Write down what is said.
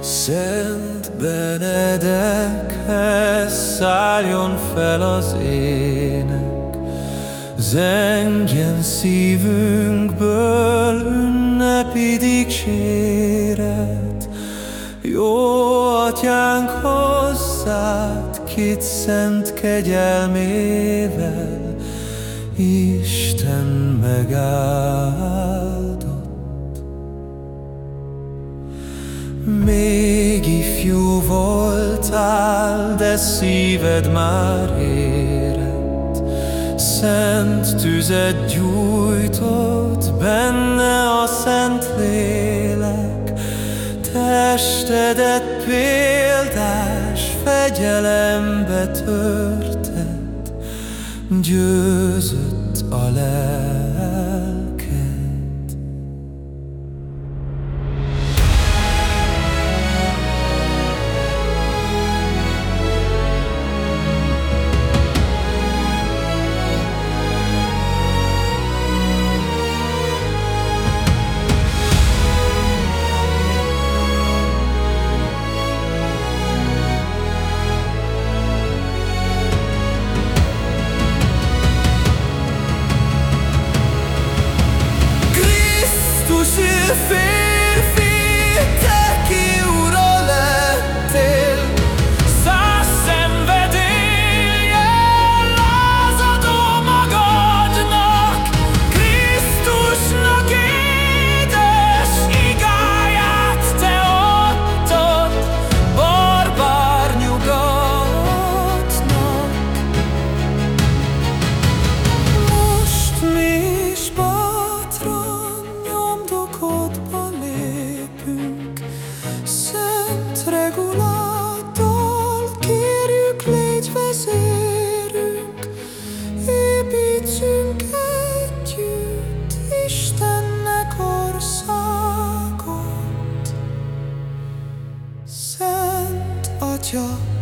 Szent Benedekhez szálljon fel az ének, Zengjen szívünkből ünnepi dicséret. Jó atyánk hozzád, kit szent kegyelmével, Isten megáldott. Ifjú voltál, de szíved már érett, Szent tüzet gyújtott benne a szent lélek, Testedet példás fegyelembe törted, Győzött a lelk. defeito. your